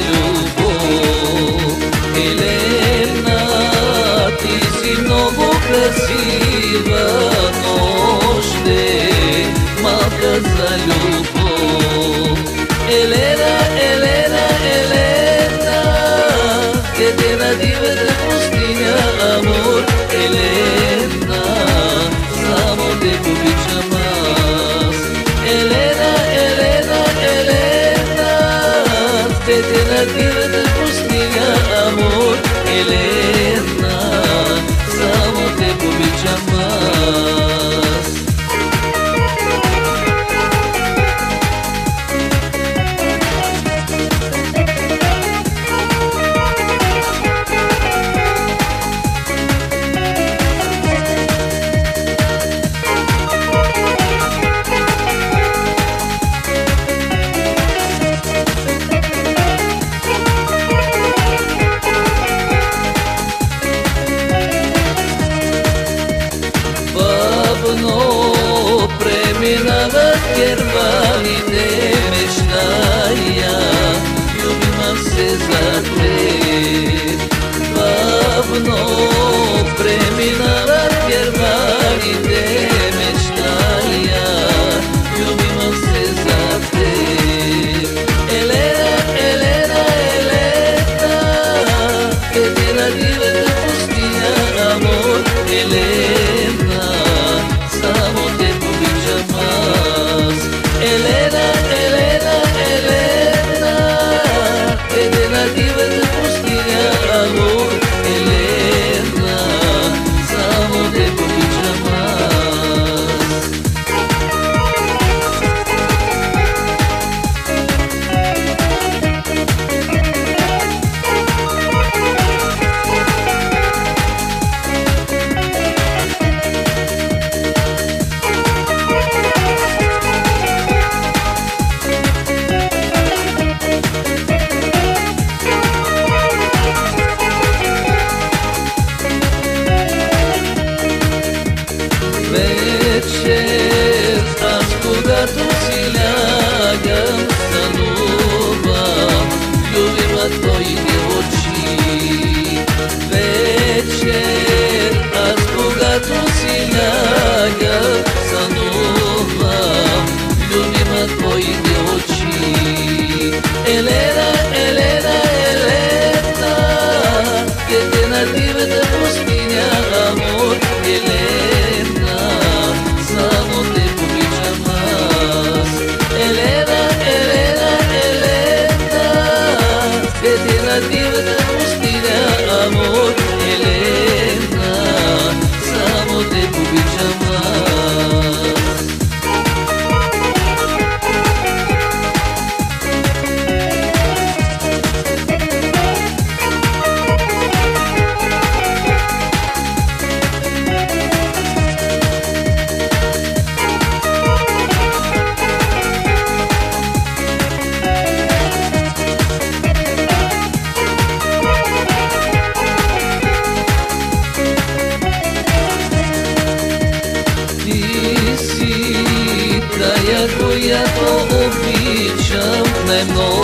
любов. Елена, ти си много красива, но още малка за любов. Елена, yaşamak. in there. Tănuba Iubirea toi din も